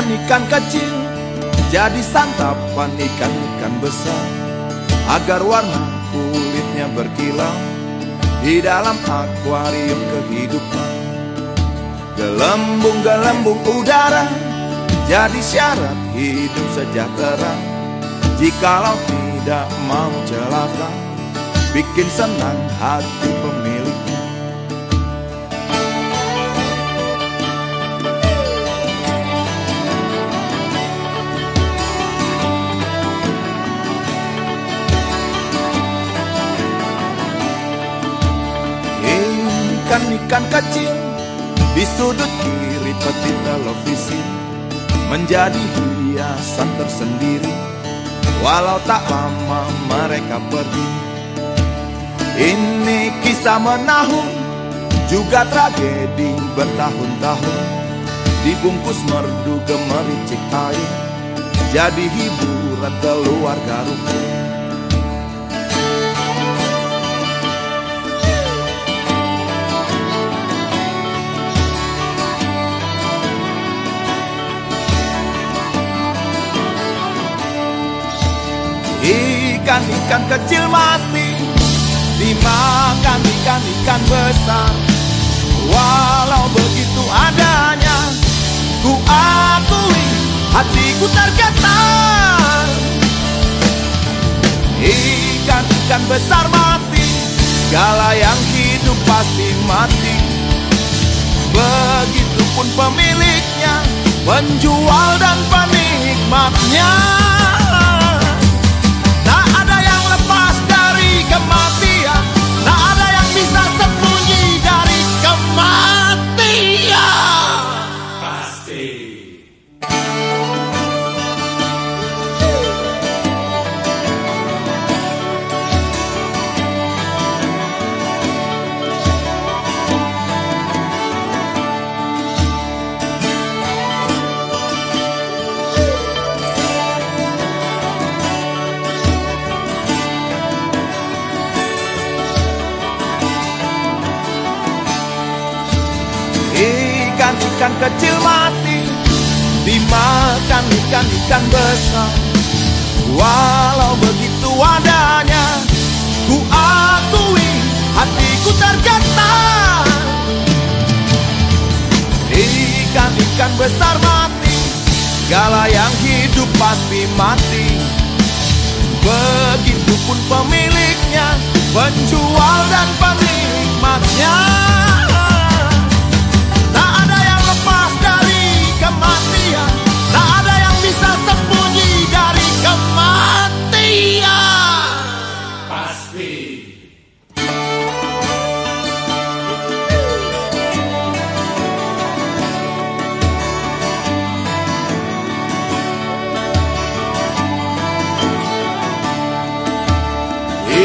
Ikan-ikan kecil jadi santapan ikan-ikan besar. Agar warna kulitnya berkilau Di dalam akuarium kehidupan. Gelembung-gelembung udara Jadi syarat hidup sejahtera. Jikalau tidak mau celaka Bikin senang hati pemiliknya Ikan-ikan kecil di sudut kiri peti televisi. Menjadi hiasan tersendiri. Walau tak lama mereka pergi. Ini kisah menahun. Juga tragedi bertahun-tahun. Dibungkus merdu gemericik air. Jadi hiburan keluarga rukun Ikan-ikan kecil mati. Dimakan ikan-ikan besar. Walau begitu adanya Ku akui hatiku tergetar. Ikan-ikan besar mati Segala yang hidup pasti mati. Begitupun pemiliknya Penjual dan penikmatnya Ikan-ikan kecil mati Dimakan ikan-ikan besar. Walau begitu adanya Ku akui hatiku tergetar Ikan-ikan besar mati Segala yang hidup pasti mati. Begitupun pemiliknya Penjual dan penikmatnya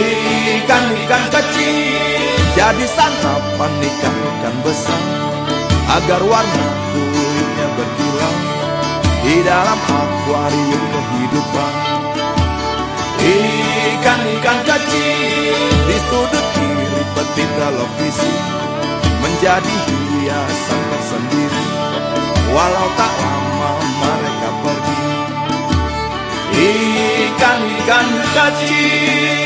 Ikan-ikan kecil jadi santapan ikan-ikan besar Agar warna kulitnya berkilau Di dalam akuarium kehidupan. Ikan-ikan kecil di sudut kiri peti televisi Menjadi hiasan tersendiri. Walau tak lama mereka pergi. Ikan-ikan kecil